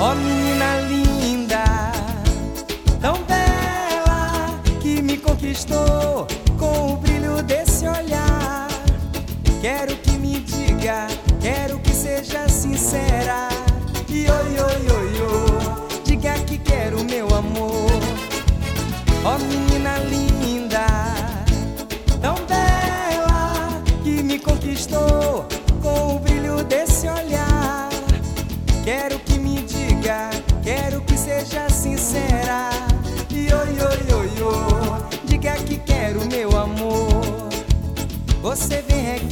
Ó oh, menina linda, tão bela que me conquistou com o brilho desse olhar. Quero que me diga, quero que seja sincera. E oi, oi, oi, oi, diga que quero meu amor. Ó oh, menina linda, tão bela que me conquistou com o brilho desse olhar. Quero que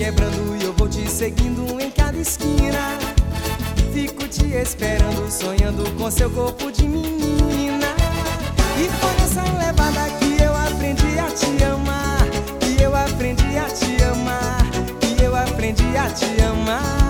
vem requebrando e eu vou te seguindo em cada esquina. Fico te esperando, sonhando com seu corpo de menina. E foi nessa levada que eu aprendi a te amar. Que eu aprendi a te amar. Que eu aprendi a te amar.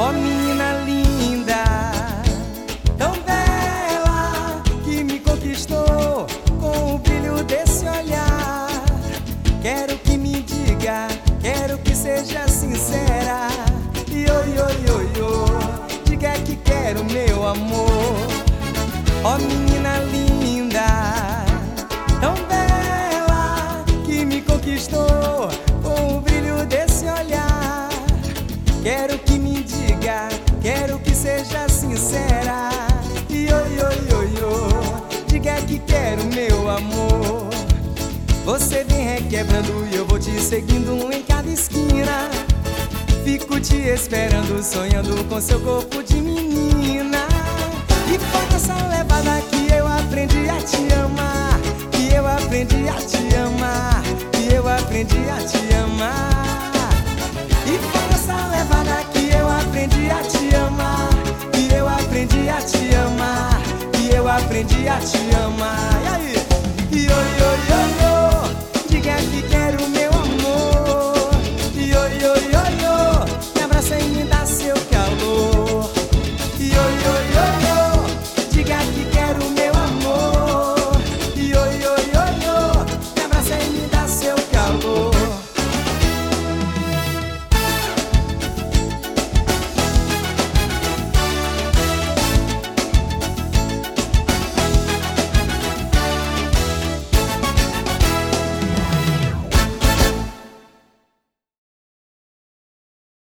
Ó oh, menina linda, tão bela, que me conquistou com o brilho desse olhar. Quero que me diga, quero que seja sincera. E oi, oi, oi, oi, diga que quero meu amor. Ó oh, menina linda, tão bela, que me conquistou com o brilho desse olhar. Quero que que quero meu amor. Você vem requebrando e eu vou te seguindo em cada esquina. Fico te esperando, sonhando com seu corpo de menina. E foi nessa levada que eu aprendi a te amar. Que eu aprendi a te amar. Que eu aprendi a te amar. E foi nessa levada que eu aprendi a te amar. aprendi a te amar. E aí?